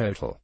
total.